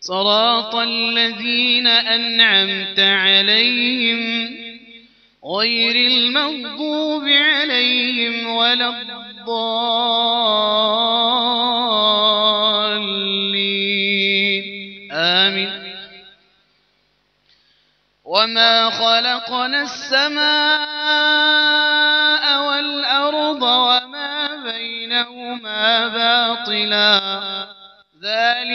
صراط الذين أنعمت عليهم غير المغضوب عليهم ولا الضالين. آمين. وما خلقنا السماء والأرض وما بينهما باطلا.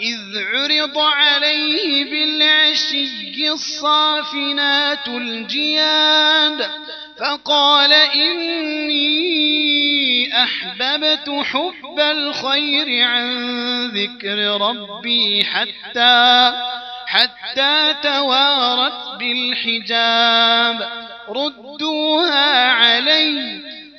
إذ عرض عليه بالعشي الصافنات الجياد فقال إني أحببت حب الخير عن ذكر ربي حتى حتى توارت بالحجاب ردوها علي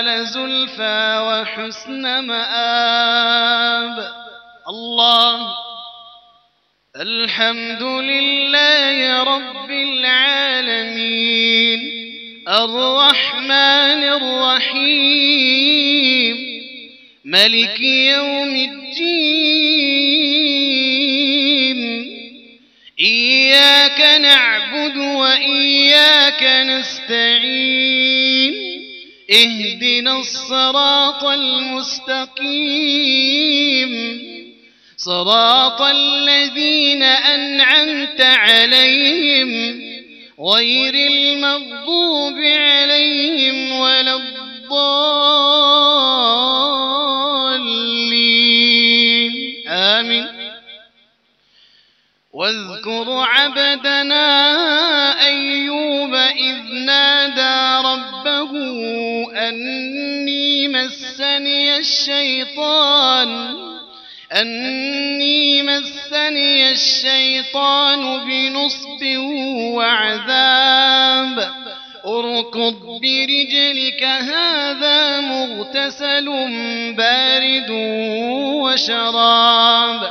لزلفى وحسن مآب. الله. الحمد لله رب العالمين. الرحمن الرحيم. ملك يوم الدين. إياك نعبد وإياك نستعين. اهدنا الصراط المستقيم. صراط الذين أنعمت عليهم. غير المغضوب عليهم ولا الضالين. آمين. واذكر عبدنا أيوب أني مسني الشيطان أني مسني الشيطان بنصب وعذاب. أركض برجلك هذا مغتسل بارد وشراب.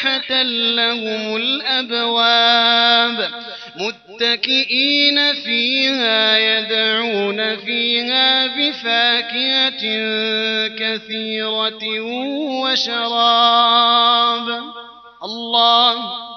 مفتحة لهم الأبواب متكئين فيها يدعون فيها بفاكهة كثيرة وشراب. الله